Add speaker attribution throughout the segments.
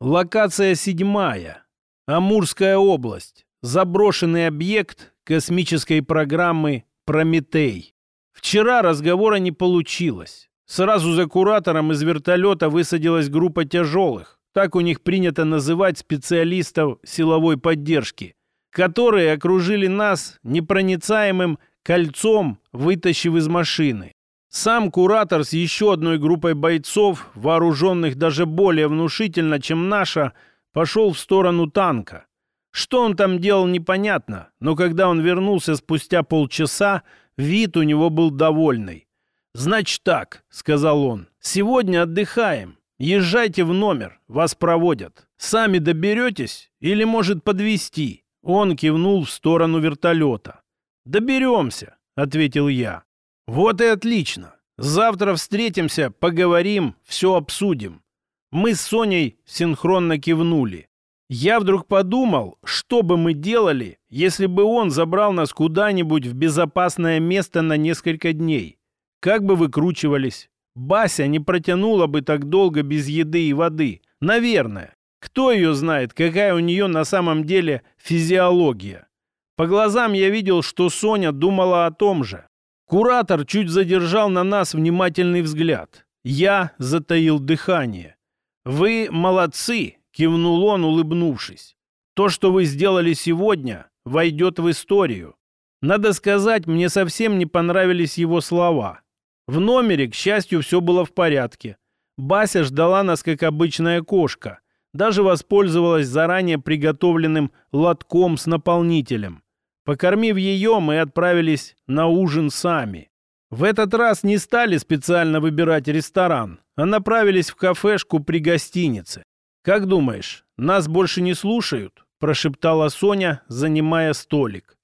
Speaker 1: Локация седьмая. Амурская область. Заброшенный объект космической программы «Прометей». Вчера разговора не получилось. Сразу за куратором из вертолета высадилась группа тяжелых. Так у них принято называть специалистов силовой поддержки, которые окружили нас непроницаемым кольцом, вытащив из машины. Сам куратор с еще одной группой бойцов, вооруженных даже более внушительно, чем наша, пошел в сторону танка. Что он там делал, непонятно, но когда он вернулся спустя полчаса, вид у него был довольный. «Значит так», — сказал он, — «сегодня отдыхаем. Езжайте в номер, вас проводят. Сами доберетесь или, может, подвести Он кивнул в сторону вертолета. «Доберемся», — ответил я. «Вот и отлично. Завтра встретимся, поговорим, все обсудим». Мы с Соней синхронно кивнули. Я вдруг подумал, что бы мы делали, если бы он забрал нас куда-нибудь в безопасное место на несколько дней. Как бы выкручивались. Бася не протянула бы так долго без еды и воды. Наверное. Кто ее знает, какая у нее на самом деле физиология. По глазам я видел, что Соня думала о том же. Куратор чуть задержал на нас внимательный взгляд. Я затаил дыхание. «Вы молодцы!» — кивнул он, улыбнувшись. «То, что вы сделали сегодня, войдет в историю». Надо сказать, мне совсем не понравились его слова. В номере, к счастью, все было в порядке. Бася ждала нас, как обычная кошка. Даже воспользовалась заранее приготовленным лотком с наполнителем. Покормив ее, мы отправились на ужин сами. В этот раз не стали специально выбирать ресторан, а направились в кафешку при гостинице. «Как думаешь, нас больше не слушают?» – прошептала Соня, занимая столик.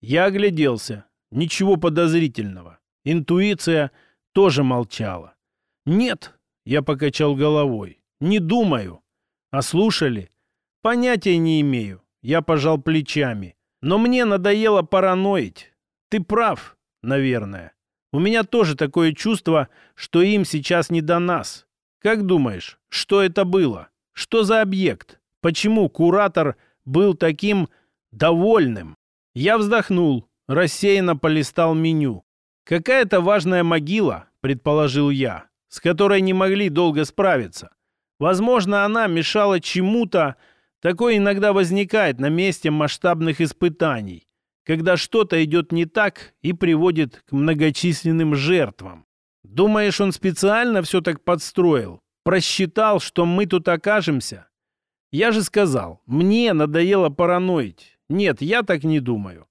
Speaker 1: Я огляделся. Ничего подозрительного. Интуиция тоже молчала. «Нет», — я покачал головой, — «не думаю». «А слушали?» «Понятия не имею». Я пожал плечами. «Но мне надоело параноить. Ты прав, наверное. У меня тоже такое чувство, что им сейчас не до нас. Как думаешь, что это было? Что за объект? Почему куратор был таким довольным?» Я вздохнул, рассеянно полистал меню. Какая-то важная могила, предположил я, с которой не могли долго справиться. Возможно, она мешала чему-то. Такое иногда возникает на месте масштабных испытаний, когда что-то идет не так и приводит к многочисленным жертвам. Думаешь, он специально все так подстроил? Просчитал, что мы тут окажемся? Я же сказал, мне надоело параноить. Нет, я так не думаю.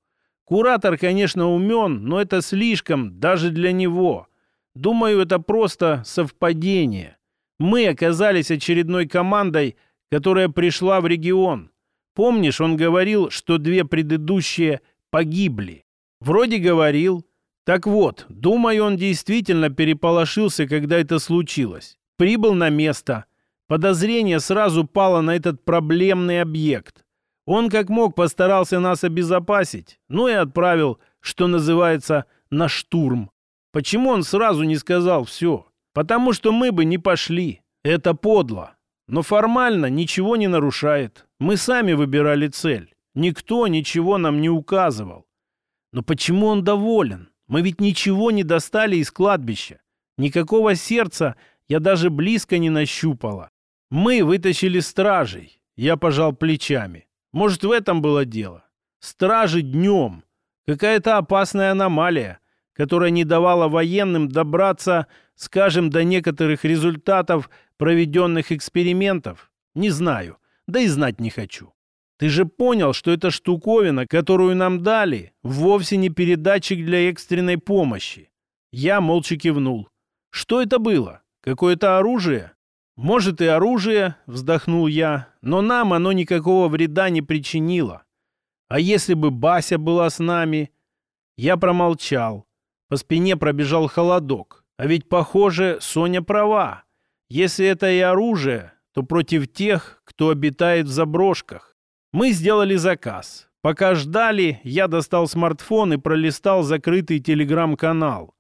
Speaker 1: Куратор, конечно, умен, но это слишком даже для него. Думаю, это просто совпадение. Мы оказались очередной командой, которая пришла в регион. Помнишь, он говорил, что две предыдущие погибли? Вроде говорил. Так вот, думаю, он действительно переполошился, когда это случилось. Прибыл на место. Подозрение сразу пало на этот проблемный объект. Он как мог постарался нас обезопасить, ну и отправил, что называется, на штурм. Почему он сразу не сказал все? Потому что мы бы не пошли. Это подло. Но формально ничего не нарушает. Мы сами выбирали цель. Никто ничего нам не указывал. Но почему он доволен? Мы ведь ничего не достали из кладбища. Никакого сердца я даже близко не нащупала. Мы вытащили стражей. Я пожал плечами. Может, в этом было дело? Стражи днем. Какая-то опасная аномалия, которая не давала военным добраться, скажем, до некоторых результатов проведенных экспериментов. Не знаю, да и знать не хочу. Ты же понял, что эта штуковина, которую нам дали, вовсе не передатчик для экстренной помощи. Я молча кивнул. Что это было? Какое-то оружие? «Может, и оружие», — вздохнул я, — «но нам оно никакого вреда не причинило. А если бы Бася была с нами?» Я промолчал. По спине пробежал холодок. А ведь, похоже, Соня права. Если это и оружие, то против тех, кто обитает в заброшках. Мы сделали заказ. Пока ждали, я достал смартфон и пролистал закрытый телеграм-канал.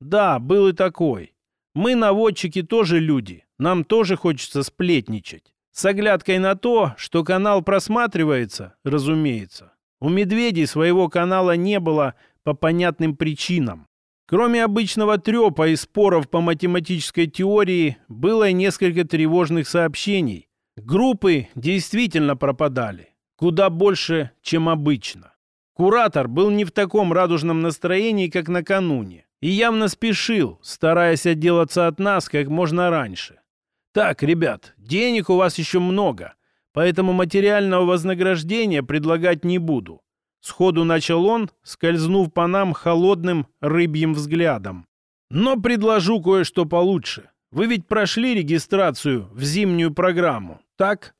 Speaker 1: Да, был и такой. Мы, наводчики, тоже люди. Нам тоже хочется сплетничать. С оглядкой на то, что канал просматривается, разумеется. У медведей своего канала не было по понятным причинам. Кроме обычного трепа и споров по математической теории, было и несколько тревожных сообщений. Группы действительно пропадали. Куда больше, чем обычно. Куратор был не в таком радужном настроении, как накануне, и явно спешил, стараясь отделаться от нас как можно раньше. «Так, ребят, денег у вас еще много, поэтому материального вознаграждения предлагать не буду». Сходу начал он, скользнув по нам холодным рыбьим взглядом. «Но предложу кое-что получше. Вы ведь прошли регистрацию в зимнюю программу, так?»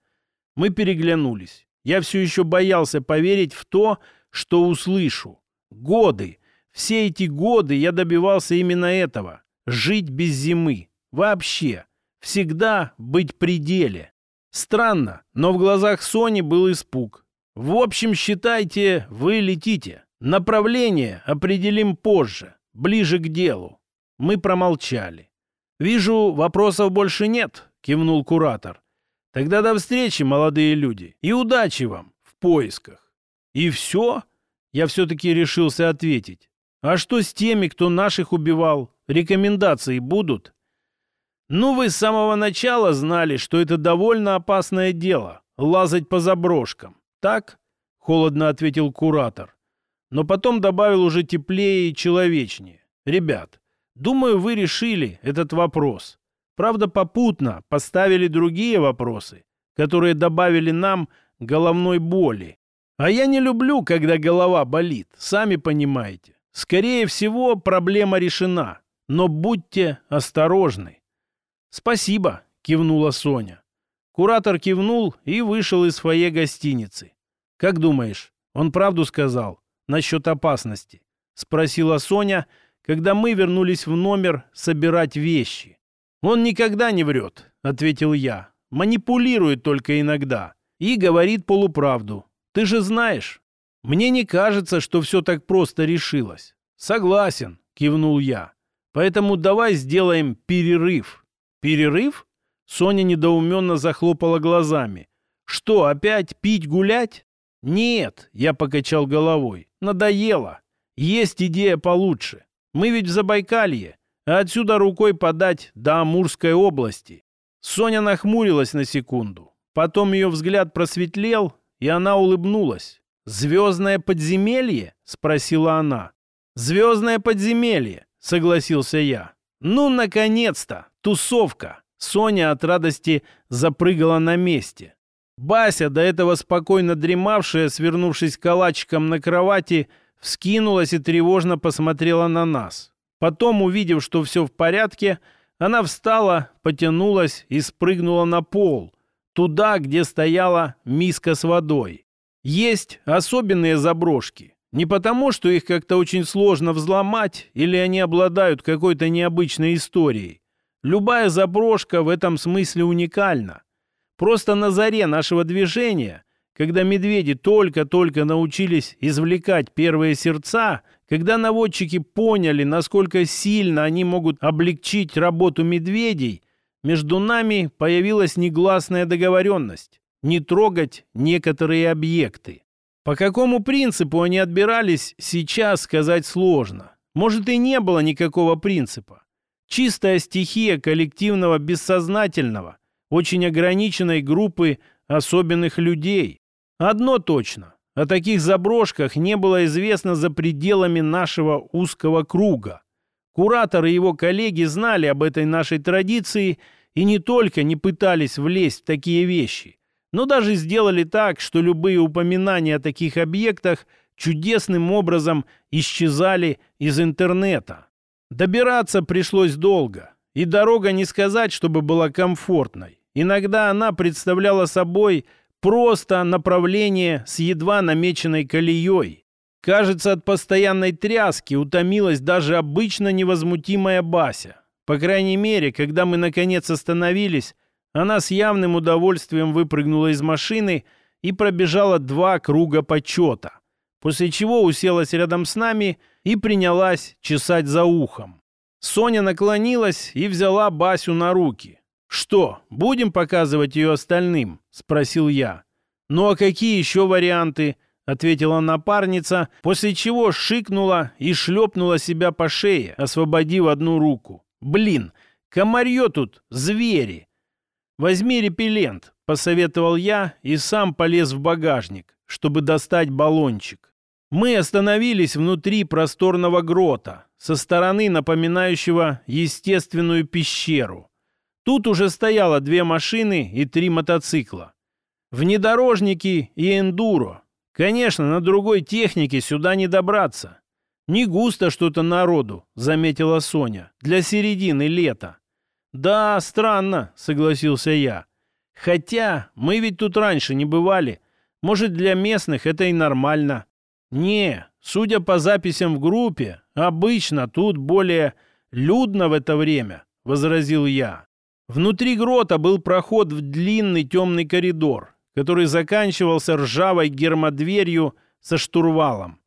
Speaker 1: Мы переглянулись. Я все еще боялся поверить в то, что услышу. Годы, все эти годы я добивался именно этого. Жить без зимы. Вообще всегда быть при деле. Странно, но в глазах Сони был испуг. В общем, считайте, вы летите. Направление определим позже, ближе к делу. Мы промолчали. «Вижу, вопросов больше нет», — кивнул куратор. «Тогда до встречи, молодые люди, и удачи вам в поисках». «И все?» — я все-таки решился ответить. «А что с теми, кто наших убивал? Рекомендации будут?» Ну, вы с самого начала знали, что это довольно опасное дело — лазать по заброшкам. Так? — холодно ответил куратор. Но потом добавил уже теплее и человечнее. Ребят, думаю, вы решили этот вопрос. Правда, попутно поставили другие вопросы, которые добавили нам головной боли. А я не люблю, когда голова болит, сами понимаете. Скорее всего, проблема решена. Но будьте осторожны. «Спасибо», — кивнула Соня. Куратор кивнул и вышел из фойе гостиницы. «Как думаешь, он правду сказал насчет опасности?» — спросила Соня, когда мы вернулись в номер собирать вещи. «Он никогда не врет», — ответил я. «Манипулирует только иногда и говорит полуправду. Ты же знаешь, мне не кажется, что все так просто решилось». «Согласен», — кивнул я. «Поэтому давай сделаем перерыв». «Перерыв?» Соня недоуменно захлопала глазами. «Что, опять пить, гулять?» «Нет», — я покачал головой. «Надоело. Есть идея получше. Мы ведь в Забайкалье, а отсюда рукой подать до Амурской области». Соня нахмурилась на секунду. Потом ее взгляд просветлел, и она улыбнулась. «Звездное подземелье?» — спросила она. «Звездное подземелье», — согласился я. «Ну, наконец-то! Тусовка!» Соня от радости запрыгала на месте. Бася, до этого спокойно дремавшая, свернувшись калачиком на кровати, вскинулась и тревожно посмотрела на нас. Потом, увидев, что все в порядке, она встала, потянулась и спрыгнула на пол, туда, где стояла миска с водой. Есть особенные заброшки. Не потому, что их как-то очень сложно взломать или они обладают какой-то необычной историей. Любая заброшка в этом смысле уникальна. Просто на заре нашего движения, когда медведи только-только научились извлекать первые сердца, когда наводчики поняли, насколько сильно они могут облегчить работу медведей, между нами появилась негласная договоренность не трогать некоторые объекты. По какому принципу они отбирались, сейчас сказать сложно. Может, и не было никакого принципа. Чистая стихия коллективного бессознательного, очень ограниченной группы особенных людей. Одно точно. О таких заброшках не было известно за пределами нашего узкого круга. Куратор и его коллеги знали об этой нашей традиции и не только не пытались влезть в такие вещи – но даже сделали так, что любые упоминания о таких объектах чудесным образом исчезали из интернета. Добираться пришлось долго, и дорога не сказать, чтобы была комфортной. Иногда она представляла собой просто направление с едва намеченной колеей. Кажется, от постоянной тряски утомилась даже обычно невозмутимая Бася. По крайней мере, когда мы наконец остановились, она с явным удовольствием выпрыгнула из машины и пробежала два круга почета, после чего уселась рядом с нами и принялась чесать за ухом. Соня наклонилась и взяла Басю на руки. «Что, будем показывать ее остальным?» — спросил я. «Ну а какие еще варианты?» — ответила напарница, после чего шикнула и шлепнула себя по шее, освободив одну руку. «Блин, комарье тут, звери!» «Возьми репеллент», — посоветовал я и сам полез в багажник, чтобы достать баллончик. Мы остановились внутри просторного грота, со стороны напоминающего естественную пещеру. Тут уже стояло две машины и три мотоцикла. Внедорожники и эндуро, Конечно, на другой технике сюда не добраться. Не густо что-то народу, заметила Соня, для середины лета. Да, странно, согласился я. Хотя мы ведь тут раньше не бывали. Может, для местных это и нормально. Не, судя по записям в группе, обычно тут более людно в это время, возразил я. Внутри грота был проход в длинный темный коридор который заканчивался ржавой гермодверью со штурвалом.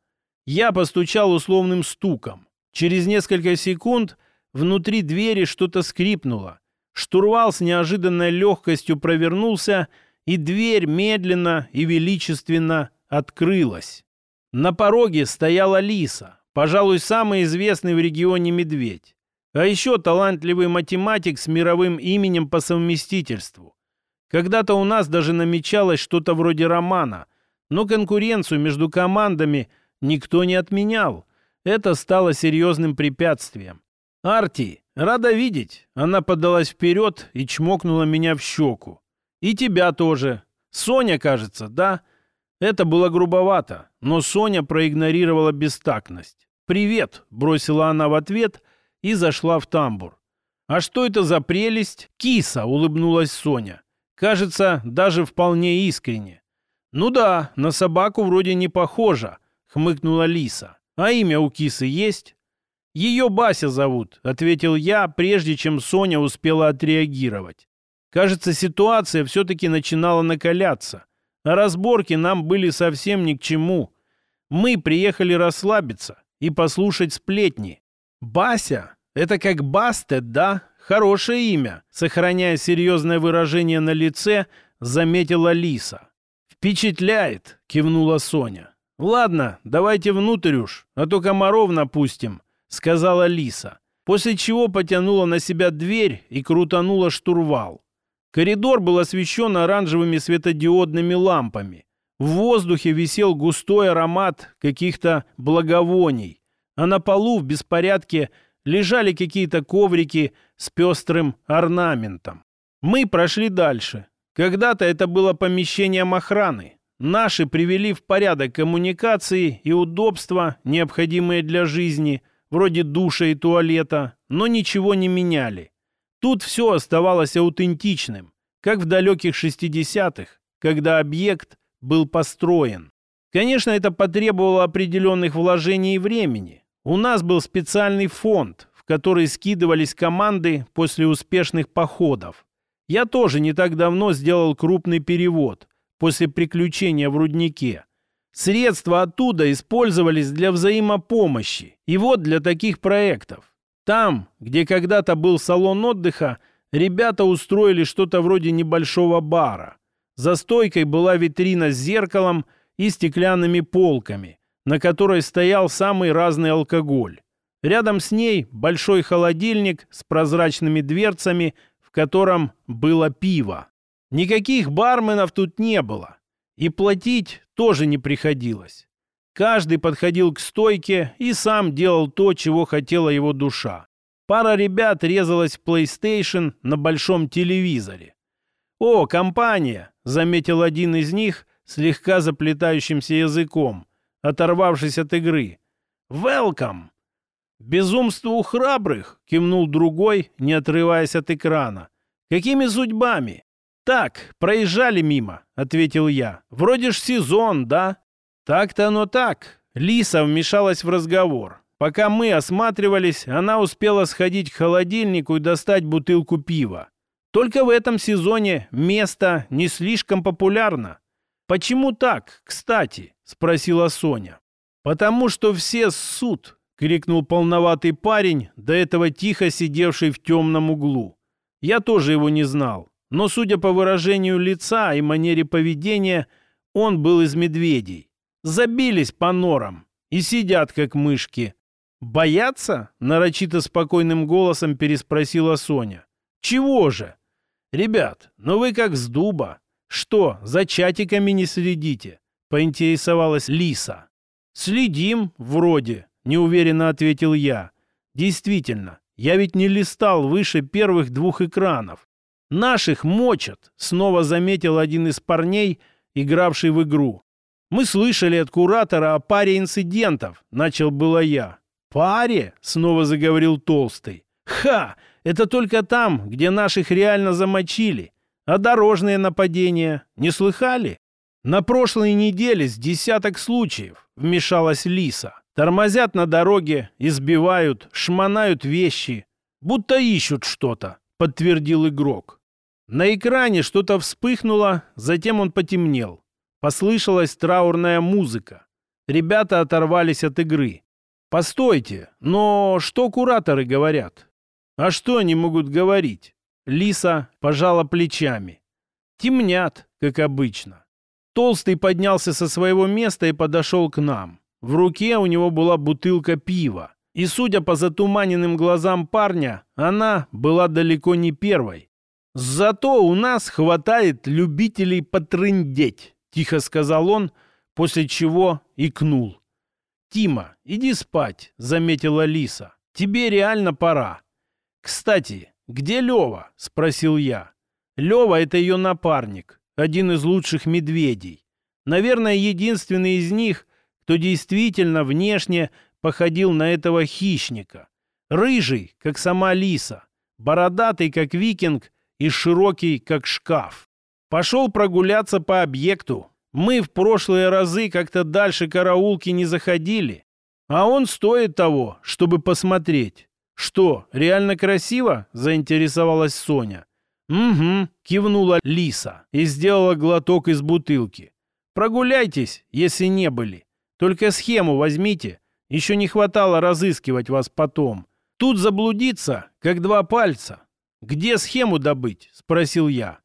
Speaker 1: Я постучал условным стуком. Через несколько секунд внутри двери что-то скрипнуло. Штурвал с неожиданной легкостью провернулся, и дверь медленно и величественно открылась. На пороге стояла лиса, пожалуй, самый известный в регионе медведь. А еще талантливый математик с мировым именем по совместительству. Когда-то у нас даже намечалось что-то вроде романа, но конкуренцию между командами никто не отменял. Это стало серьезным препятствием. «Арти, рада видеть!» Она подалась вперед и чмокнула меня в щеку. «И тебя тоже. Соня, кажется, да?» Это было грубовато, но Соня проигнорировала бестактность. «Привет!» — бросила она в ответ и зашла в тамбур. «А что это за прелесть?» «Киса!» — улыбнулась Соня. Кажется, даже вполне искренне. «Ну да, на собаку вроде не похожа», — хмыкнула Лиса. «А имя у кисы есть?» «Ее Бася зовут», — ответил я, прежде чем Соня успела отреагировать. Кажется, ситуация все-таки начинала накаляться, а разборки нам были совсем ни к чему. Мы приехали расслабиться и послушать сплетни. «Бася? Это как Бастет, да?» Хорошее имя, сохраняя серьезное выражение на лице, заметила Лиса. «Впечатляет!» — кивнула Соня. «Ладно, давайте внутрь уж, а то комаров напустим», — сказала Лиса, после чего потянула на себя дверь и крутанула штурвал. Коридор был освещен оранжевыми светодиодными лампами. В воздухе висел густой аромат каких-то благовоний, а на полу в беспорядке лежали какие-то коврики с пестрым орнаментом. Мы прошли дальше. Когда-то это было помещением охраны. Наши привели в порядок коммуникации и удобства, необходимые для жизни, вроде душа и туалета, но ничего не меняли. Тут все оставалось аутентичным, как в далеких 60-х, когда объект был построен. Конечно, это потребовало определенных вложений и времени, у нас был специальный фонд, в который скидывались команды после успешных походов. Я тоже не так давно сделал крупный перевод после приключения в руднике. Средства оттуда использовались для взаимопомощи. И вот для таких проектов. Там, где когда-то был салон отдыха, ребята устроили что-то вроде небольшого бара. За стойкой была витрина с зеркалом и стеклянными полками на которой стоял самый разный алкоголь. Рядом с ней большой холодильник с прозрачными дверцами, в котором было пиво. Никаких барменов тут не было. И платить тоже не приходилось. Каждый подходил к стойке и сам делал то, чего хотела его душа. Пара ребят резалась в PlayStation на большом телевизоре. «О, компания!» — заметил один из них слегка заплетающимся языком оторвавшись от игры. «Велкам!» «Безумство у храбрых!» — кивнул другой, не отрываясь от экрана. «Какими судьбами?» «Так, проезжали мимо», — ответил я. «Вроде ж сезон, да?» «Так-то оно так». Лиса вмешалась в разговор. Пока мы осматривались, она успела сходить к холодильнику и достать бутылку пива. Только в этом сезоне место не слишком популярно. «Почему так, кстати?» — спросила Соня. «Потому что все ссут!» — крикнул полноватый парень, до этого тихо сидевший в темном углу. Я тоже его не знал, но, судя по выражению лица и манере поведения, он был из медведей. Забились по норам и сидят, как мышки. «Боятся?» — нарочито спокойным голосом переспросила Соня. «Чего же?» «Ребят, ну вы как с дуба. Что, за чатиками не следите?» — поинтересовалась Лиса. «Следим, вроде», — неуверенно ответил я. «Действительно, я ведь не листал выше первых двух экранов. Наших мочат», — снова заметил один из парней, игравший в игру. «Мы слышали от куратора о паре инцидентов», — начал было я. «Паре?» — снова заговорил Толстый. «Ха! Это только там, где наших реально замочили. А дорожные нападения не слыхали? На прошлой неделе с десяток случаев вмешалась Лиса. Тормозят на дороге, избивают, шмонают вещи. Будто ищут что-то, подтвердил игрок. На экране что-то вспыхнуло, затем он потемнел. Послышалась траурная музыка. Ребята оторвались от игры. «Постойте, но что кураторы говорят? А что они могут говорить? Лиса пожала плечами. Темнят, как обычно. Толстый поднялся со своего места и подошел к нам. В руке у него была бутылка пива. И, судя по затуманенным глазам парня, она была далеко не первой. «Зато у нас хватает любителей потрындеть», — тихо сказал он, после чего икнул. «Тима, иди спать», — заметила Лиса. «Тебе реально пора. «Кстати, где Лева?» — спросил я. Лева — это ее напарник, один из лучших медведей. Наверное, единственный из них, кто действительно внешне походил на этого хищника. Рыжий, как сама лиса, бородатый, как викинг, и широкий, как шкаф. Пошел прогуляться по объекту. Мы в прошлые разы как-то дальше караулки не заходили. А он стоит того, чтобы посмотреть. «Что, реально красиво?» – заинтересовалась Соня. «Угу», – кивнула Лиса и сделала глоток из бутылки. «Прогуляйтесь, если не были. Только схему возьмите. Еще не хватало разыскивать вас потом. Тут заблудиться, как два пальца». «Где схему добыть?» – спросил я.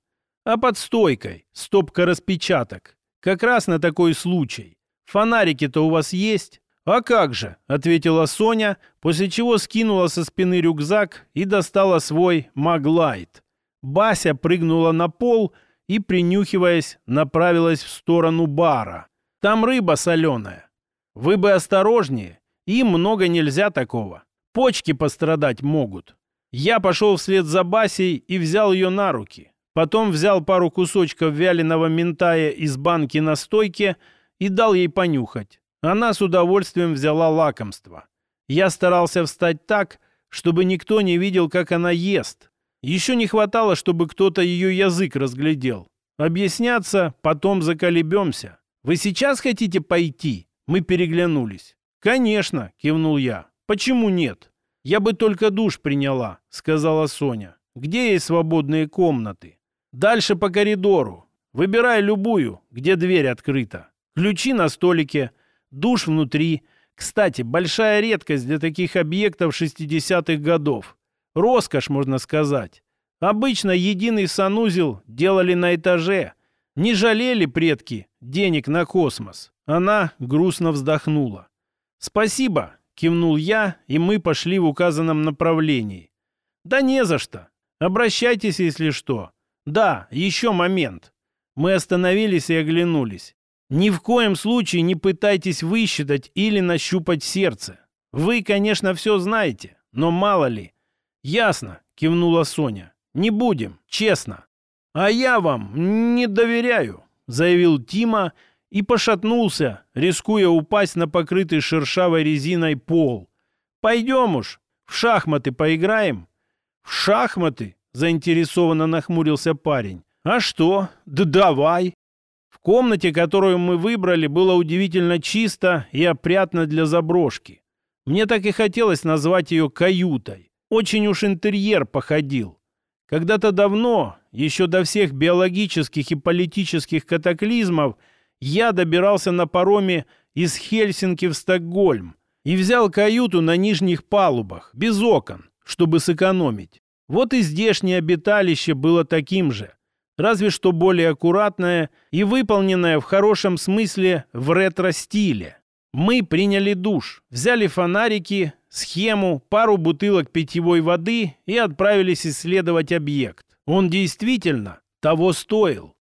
Speaker 1: «А под стойкой. Стопка распечаток. Как раз на такой случай. Фонарики-то у вас есть?» «А как же?» — ответила Соня, после чего скинула со спины рюкзак и достала свой маглайт. Бася прыгнула на пол и, принюхиваясь, направилась в сторону бара. «Там рыба соленая. Вы бы осторожнее. Им много нельзя такого. Почки пострадать могут». Я пошел вслед за Басей и взял ее на руки. Потом взял пару кусочков вяленого ментая из банки на стойке и дал ей понюхать. Она с удовольствием взяла лакомство. Я старался встать так, чтобы никто не видел, как она ест. Еще не хватало, чтобы кто-то ее язык разглядел. Объясняться потом заколебемся. Вы сейчас хотите пойти? Мы переглянулись. Конечно, кивнул я. Почему нет? Я бы только душ приняла, сказала Соня. Где есть свободные комнаты? Дальше по коридору. Выбирай любую, где дверь открыта. Ключи на столике – душ внутри. Кстати, большая редкость для таких объектов 60-х годов. Роскошь, можно сказать. Обычно единый санузел делали на этаже. Не жалели предки денег на космос. Она грустно вздохнула. «Спасибо», — кивнул я, и мы пошли в указанном направлении. «Да не за что. Обращайтесь, если что. Да, еще момент». Мы остановились и оглянулись. Ни в коем случае не пытайтесь высчитать или нащупать сердце. Вы, конечно, все знаете, но мало ли. Ясно, кивнула Соня. Не будем, честно. А я вам не доверяю, заявил Тима и пошатнулся, рискуя упасть на покрытый шершавой резиной пол. Пойдем уж, в шахматы поиграем. В шахматы? Заинтересованно нахмурился парень. А что? Да давай комнате, которую мы выбрали, было удивительно чисто и опрятно для заброшки. Мне так и хотелось назвать ее каютой. Очень уж интерьер походил. Когда-то давно, еще до всех биологических и политических катаклизмов, я добирался на пароме из Хельсинки в Стокгольм и взял каюту на нижних палубах, без окон, чтобы сэкономить. Вот и здешнее обиталище было таким же, разве что более аккуратное и выполненное в хорошем смысле в ретро-стиле. Мы приняли душ, взяли фонарики, схему, пару бутылок питьевой воды и отправились исследовать объект. Он действительно того стоил.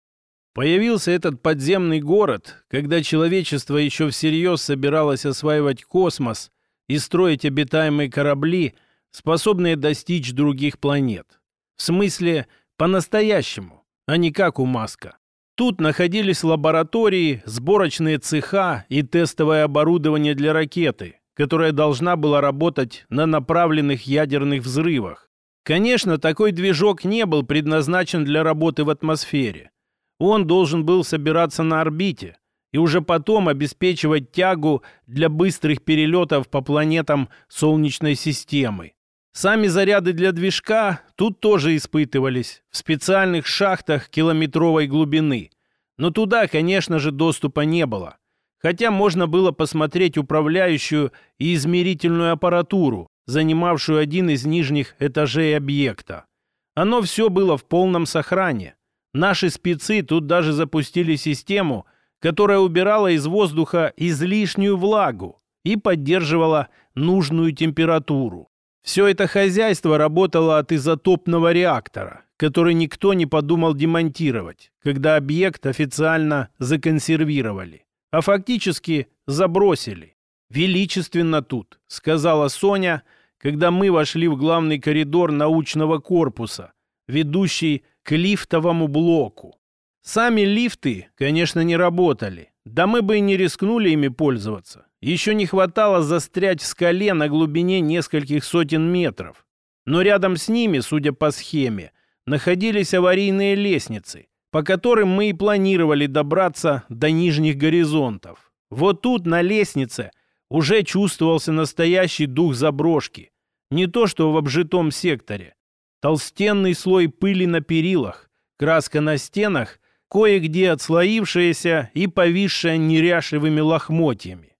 Speaker 1: Появился этот подземный город, когда человечество еще всерьез собиралось осваивать космос и строить обитаемые корабли, способные достичь других планет. В смысле, по-настоящему, а не как у Маска. Тут находились лаборатории, сборочные цеха и тестовое оборудование для ракеты, которая должна была работать на направленных ядерных взрывах. Конечно, такой движок не был предназначен для работы в атмосфере. Он должен был собираться на орбите и уже потом обеспечивать тягу для быстрых перелетов по планетам Солнечной системы. Сами заряды для движка тут тоже испытывались в специальных шахтах километровой глубины. Но туда, конечно же, доступа не было. Хотя можно было посмотреть управляющую и измерительную аппаратуру, занимавшую один из нижних этажей объекта. Оно все было в полном сохране. Наши спецы тут даже запустили систему, которая убирала из воздуха излишнюю влагу и поддерживала нужную температуру. Все это хозяйство работало от изотопного реактора, который никто не подумал демонтировать, когда объект официально законсервировали, а фактически забросили. «Величественно тут», — сказала Соня, когда мы вошли в главный коридор научного корпуса, ведущий к лифтовому блоку. Сами лифты, конечно, не работали. Да мы бы и не рискнули ими пользоваться. Еще не хватало застрять в скале на глубине нескольких сотен метров. Но рядом с ними, судя по схеме, находились аварийные лестницы, по которым мы и планировали добраться до нижних горизонтов. Вот тут, на лестнице, уже чувствовался настоящий дух заброшки. Не то, что в обжитом секторе. Толстенный слой пыли на перилах, краска на стенах, кое-где отслоившаяся и повисшая неряшливыми лохмотьями.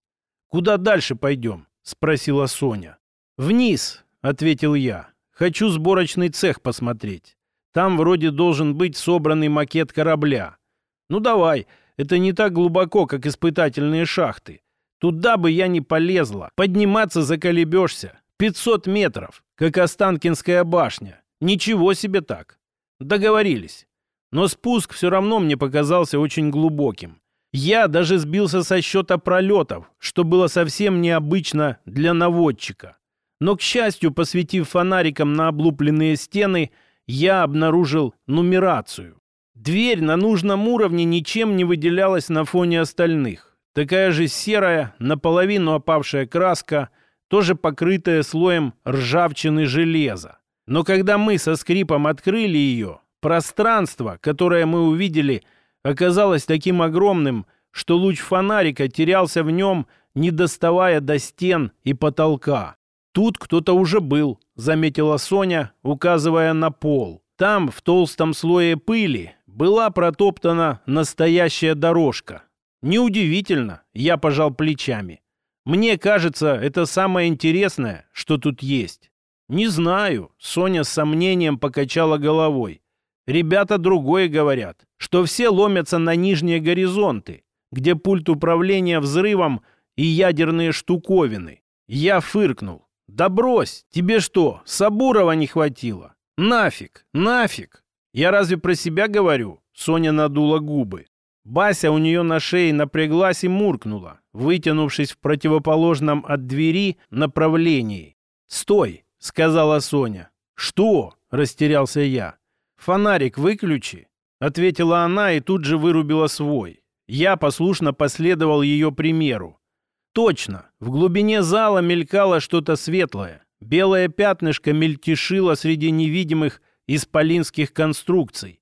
Speaker 1: «Куда дальше пойдем?» — спросила Соня. «Вниз», — ответил я. «Хочу сборочный цех посмотреть. Там вроде должен быть собранный макет корабля. Ну давай, это не так глубоко, как испытательные шахты. Туда бы я не полезла. Подниматься заколебешься. 500 метров, как Останкинская башня. Ничего себе так. Договорились. Но спуск все равно мне показался очень глубоким. Я даже сбился со счета пролетов, что было совсем необычно для наводчика. Но, к счастью, посветив фонариком на облупленные стены, я обнаружил нумерацию. Дверь на нужном уровне ничем не выделялась на фоне остальных. Такая же серая, наполовину опавшая краска, тоже покрытая слоем ржавчины железа. Но когда мы со скрипом открыли ее, пространство, которое мы увидели, оказалось таким огромным, что луч фонарика терялся в нем, не доставая до стен и потолка. «Тут кто-то уже был», — заметила Соня, указывая на пол. Там, в толстом слое пыли, была протоптана настоящая дорожка. Неудивительно, я пожал плечами. Мне кажется, это самое интересное, что тут есть. «Не знаю», — Соня с сомнением покачала головой. «Ребята другое говорят, что все ломятся на нижние горизонты, где пульт управления взрывом и ядерные штуковины». Я фыркнул. «Да брось, тебе что, Сабурова не хватило? Нафиг, нафиг!» «Я разве про себя говорю?» Соня надула губы. Бася у нее на шее напряглась и муркнула, вытянувшись в противоположном от двери направлении. «Стой! — сказала Соня. «Что?» — растерялся я. «Фонарик выключи», — ответила она и тут же вырубила свой. Я послушно последовал ее примеру. Точно, в глубине зала мелькало что-то светлое. Белое пятнышко мельтешило среди невидимых исполинских конструкций.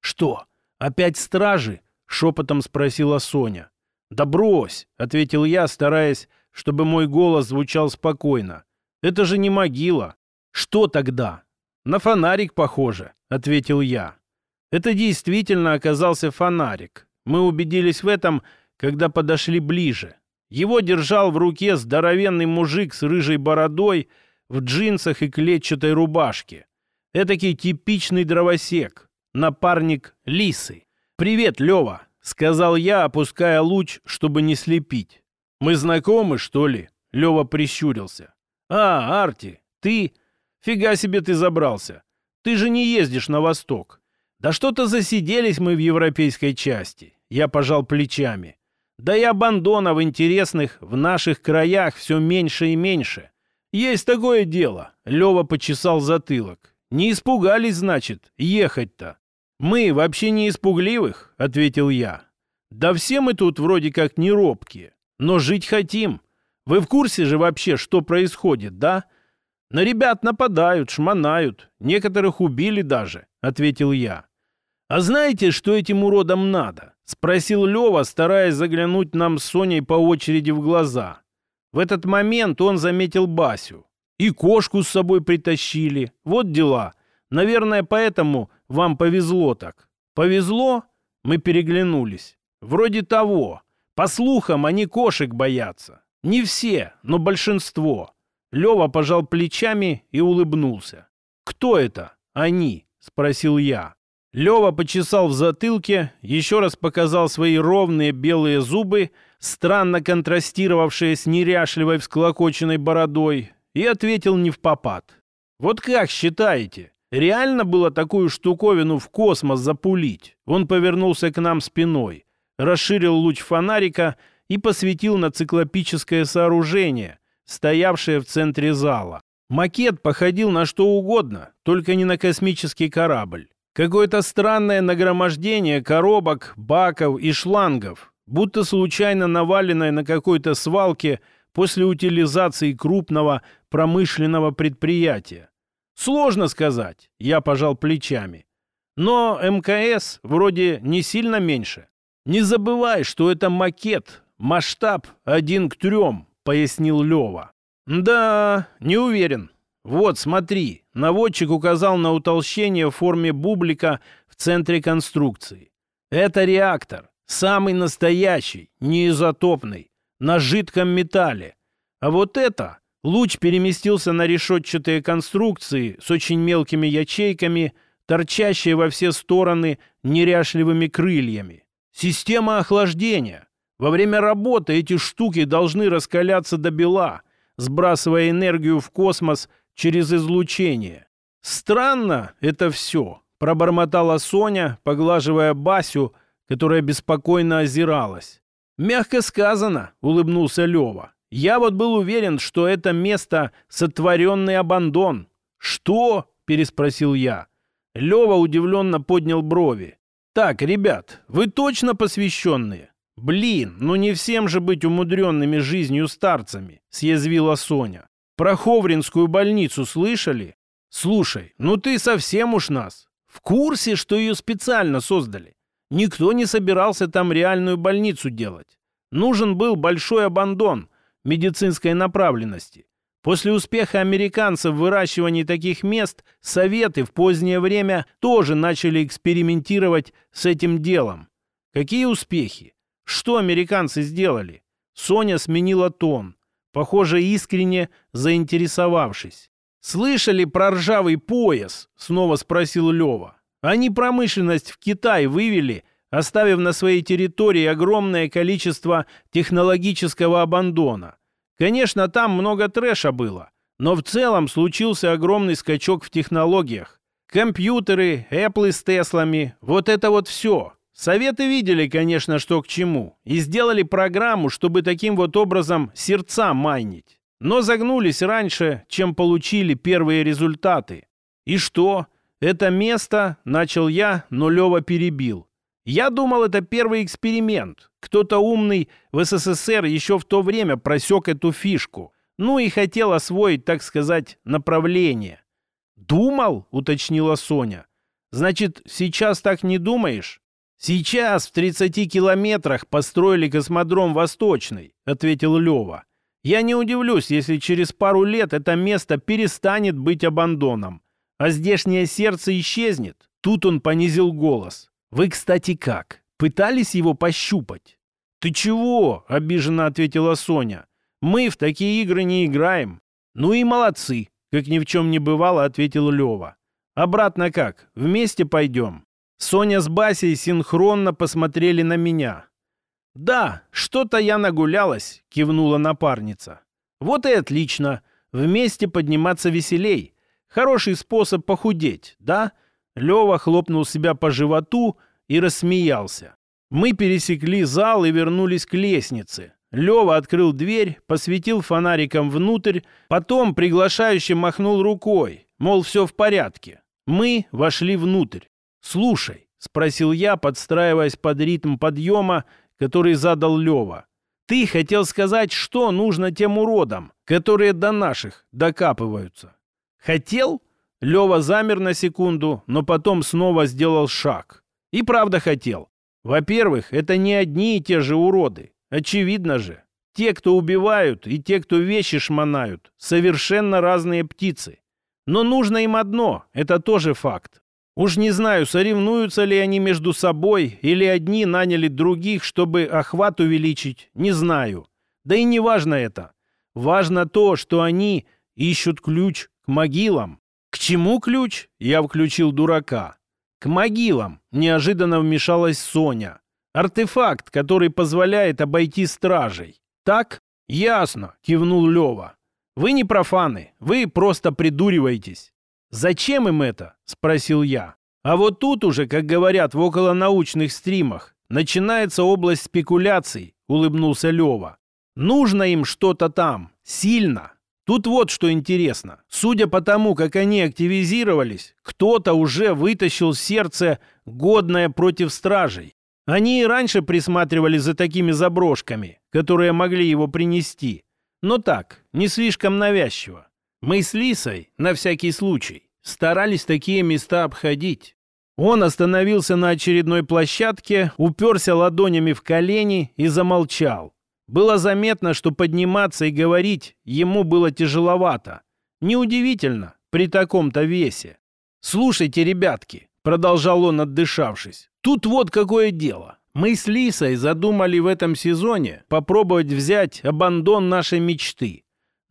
Speaker 1: «Что, опять стражи?» — шепотом спросила Соня. «Да брось!» — ответил я, стараясь, чтобы мой голос звучал спокойно. Это же не могила. Что тогда? На фонарик похоже, ответил я. Это действительно оказался фонарик. Мы убедились в этом, когда подошли ближе. Его держал в руке здоровенный мужик с рыжей бородой, в джинсах и клетчатой рубашке. Этакий типичный дровосек, напарник Лисы. «Привет, Лева», — сказал я, опуская луч, чтобы не слепить. «Мы знакомы, что ли?» — Лева прищурился. «А, Арти, ты? Фига себе ты забрался. Ты же не ездишь на восток. Да что-то засиделись мы в европейской части». Я пожал плечами. Да и абандонов интересных в наших краях все меньше и меньше. Есть такое дело. Лева почесал затылок. Не испугались, значит, ехать-то. Мы вообще не испугливых, ответил я. Да все мы тут вроде как не робкие, но жить хотим. Вы в курсе же вообще, что происходит, да? На ребят нападают, шмонают, некоторых убили даже, ответил я. А знаете, что этим уродам надо? Спросил Лева, стараясь заглянуть нам с Соней по очереди в глаза. В этот момент он заметил Басю. И кошку с собой притащили. Вот дела. Наверное, поэтому вам повезло так. Повезло? Мы переглянулись. Вроде того. По слухам, они кошек боятся. Не все, но большинство. Лева пожал плечами и улыбнулся. «Кто это? Они?» — спросил я. Лева почесал в затылке, еще раз показал свои ровные белые зубы, странно контрастировавшие с неряшливой всклокоченной бородой, и ответил не в попад. «Вот как считаете, реально было такую штуковину в космос запулить?» Он повернулся к нам спиной, расширил луч фонарика и посветил на циклопическое сооружение, стоявшее в центре зала. Макет походил на что угодно, только не на космический корабль. Какое-то странное нагромождение коробок, баков и шлангов, будто случайно наваленное на какой-то свалке после утилизации крупного промышленного предприятия. Сложно сказать, я пожал плечами. Но МКС вроде не сильно меньше. Не забывай, что это макет, масштаб один к трем, пояснил Лева. Да, не уверен. Вот, смотри, наводчик указал на утолщение в форме бублика в центре конструкции. Это реактор, самый настоящий, неизотопный, на жидком металле. А вот это луч переместился на решетчатые конструкции с очень мелкими ячейками, торчащие во все стороны неряшливыми крыльями. Система охлаждения. Во время работы эти штуки должны раскаляться до бела, сбрасывая энергию в космос – через излучение. Странно это все, пробормотала Соня, поглаживая Басю, которая беспокойно озиралась. Мягко сказано, улыбнулся Лева. Я вот был уверен, что это место сотворенный абандон. Что? переспросил я. Лева удивленно поднял брови. Так, ребят, вы точно посвященные? Блин, ну не всем же быть умудренными жизнью старцами, съязвила Соня. Про Ховринскую больницу слышали? Слушай, ну ты совсем уж нас. В курсе, что ее специально создали? Никто не собирался там реальную больницу делать. Нужен был большой абандон медицинской направленности. После успеха американцев в выращивании таких мест Советы в позднее время тоже начали экспериментировать с этим делом. Какие успехи? Что американцы сделали? Соня сменила тон похоже, искренне заинтересовавшись. «Слышали про ржавый пояс?» — снова спросил Лева. «Они промышленность в Китай вывели, оставив на своей территории огромное количество технологического абандона. Конечно, там много трэша было, но в целом случился огромный скачок в технологиях. Компьютеры, Apple с Теслами, вот это вот все. Советы видели, конечно, что к чему, и сделали программу, чтобы таким вот образом сердца майнить. Но загнулись раньше, чем получили первые результаты. И что? Это место, начал я, но Лева перебил. Я думал, это первый эксперимент. Кто-то умный в СССР еще в то время просек эту фишку. Ну и хотел освоить, так сказать, направление. «Думал?» — уточнила Соня. «Значит, сейчас так не думаешь?» «Сейчас в 30 километрах построили космодром Восточный», — ответил Лева. «Я не удивлюсь, если через пару лет это место перестанет быть абандоном, а здешнее сердце исчезнет». Тут он понизил голос. «Вы, кстати, как? Пытались его пощупать?» «Ты чего?» — обиженно ответила Соня. «Мы в такие игры не играем». «Ну и молодцы», — как ни в чем не бывало, ответил Лева. Обратно как? Вместе пойдем?» Соня с Басей синхронно посмотрели на меня. «Да, что-то я нагулялась», — кивнула напарница. «Вот и отлично. Вместе подниматься веселей. Хороший способ похудеть, да?» Лева хлопнул себя по животу и рассмеялся. Мы пересекли зал и вернулись к лестнице. Лева открыл дверь, посветил фонариком внутрь, потом приглашающе махнул рукой, мол, все в порядке. Мы вошли внутрь. «Слушай», — спросил я, подстраиваясь под ритм подъема, который задал Лева. «Ты хотел сказать, что нужно тем уродам, которые до наших докапываются?» «Хотел?» Лева замер на секунду, но потом снова сделал шаг. И правда хотел. Во-первых, это не одни и те же уроды. Очевидно же. Те, кто убивают, и те, кто вещи шмонают, совершенно разные птицы. Но нужно им одно, это тоже факт. Уж не знаю, соревнуются ли они между собой, или одни наняли других, чтобы охват увеличить, не знаю. Да и не важно это. Важно то, что они ищут ключ к могилам. К чему ключ? Я включил дурака. К могилам неожиданно вмешалась Соня. Артефакт, который позволяет обойти стражей. Так? Ясно, кивнул Лева. Вы не профаны, вы просто придуриваетесь. «Зачем им это?» – спросил я. А вот тут уже, как говорят в околонаучных стримах, начинается область спекуляций, улыбнулся Лева. Нужно им что-то там, сильно. Тут вот что интересно. Судя по тому, как они активизировались, кто-то уже вытащил сердце, годное против стражей. Они и раньше присматривали за такими заброшками, которые могли его принести. Но так, не слишком навязчиво. Мы с Лисой, на всякий случай, старались такие места обходить. Он остановился на очередной площадке, уперся ладонями в колени и замолчал. Было заметно, что подниматься и говорить ему было тяжеловато. Неудивительно при таком-то весе. «Слушайте, ребятки», — продолжал он, отдышавшись, — «тут вот какое дело. Мы с Лисой задумали в этом сезоне попробовать взять абандон нашей мечты.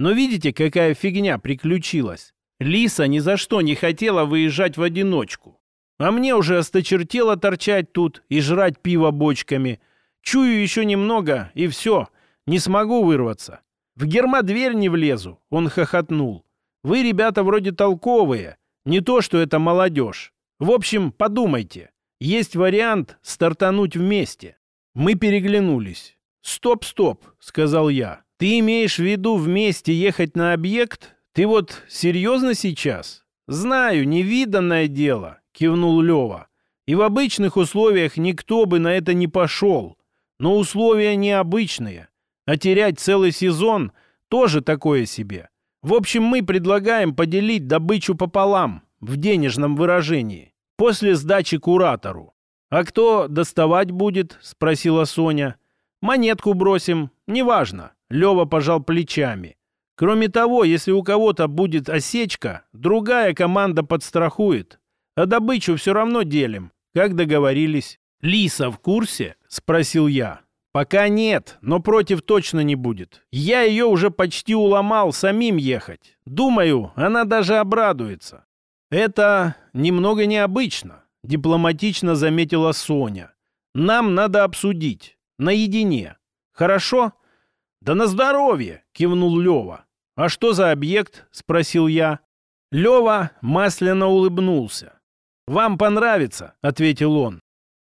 Speaker 1: Но видите, какая фигня приключилась? Лиса ни за что не хотела выезжать в одиночку. А мне уже осточертело торчать тут и жрать пиво бочками. Чую еще немного, и все, не смогу вырваться. В гермодверь не влезу, он хохотнул. Вы, ребята, вроде толковые, не то, что это молодежь. В общем, подумайте. Есть вариант стартануть вместе. Мы переглянулись. «Стоп, стоп», — сказал я. Ты имеешь в виду вместе ехать на объект? Ты вот серьезно сейчас? Знаю, невиданное дело, кивнул Лева. И в обычных условиях никто бы на это не пошел. Но условия необычные. А терять целый сезон тоже такое себе. В общем, мы предлагаем поделить добычу пополам, в денежном выражении, после сдачи куратору. «А кто доставать будет?» — спросила Соня. «Монетку бросим, неважно. Лева пожал плечами. Кроме того, если у кого-то будет осечка, другая команда подстрахует. А добычу все равно делим, как договорились. «Лиса в курсе?» — спросил я. «Пока нет, но против точно не будет. Я ее уже почти уломал самим ехать. Думаю, она даже обрадуется». «Это немного необычно», — дипломатично заметила Соня. «Нам надо обсудить. Наедине. Хорошо?» «Да на здоровье!» — кивнул Лева. «А что за объект?» — спросил я. Лева масляно улыбнулся. «Вам понравится», — ответил он.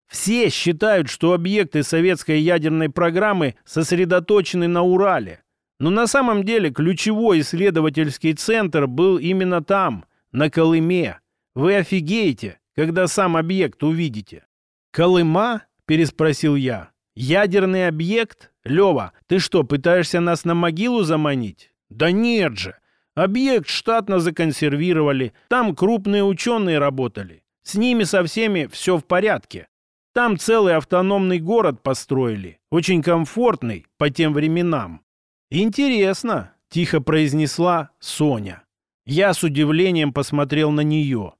Speaker 1: «Все считают, что объекты советской ядерной программы сосредоточены на Урале. Но на самом деле ключевой исследовательский центр был именно там, на Колыме. Вы офигеете, когда сам объект увидите». «Колыма?» — переспросил я. «Ядерный объект? Лева, ты что, пытаешься нас на могилу заманить?» «Да нет же! Объект штатно законсервировали. Там крупные ученые работали. С ними со всеми все в порядке. Там целый автономный город построили. Очень комфортный по тем временам». «Интересно», — тихо произнесла Соня. Я с удивлением посмотрел на нее.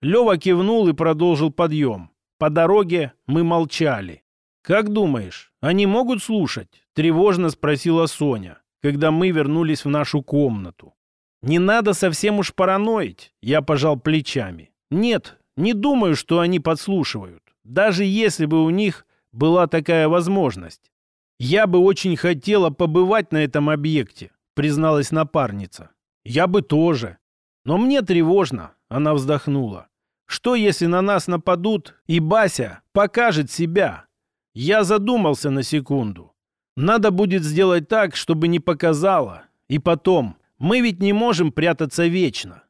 Speaker 1: Лева кивнул и продолжил подъем. По дороге мы молчали. «Как думаешь, они могут слушать?» — тревожно спросила Соня, когда мы вернулись в нашу комнату. «Не надо совсем уж параноить», — я пожал плечами. Нет, не думаю, что они подслушивают. Даже если бы у них была такая возможность. Я бы очень хотела побывать на этом объекте, призналась напарница. Я бы тоже. Но мне тревожно, она вздохнула. Что, если на нас нападут, и Бася покажет себя? Я задумался на секунду. Надо будет сделать так, чтобы не показала. И потом, мы ведь не можем прятаться вечно.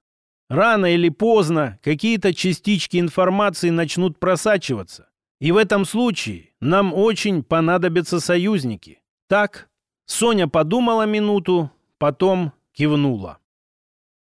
Speaker 1: Рано или поздно какие-то частички информации начнут просачиваться. И в этом случае нам очень понадобятся союзники. Так, Соня подумала минуту, потом кивнула.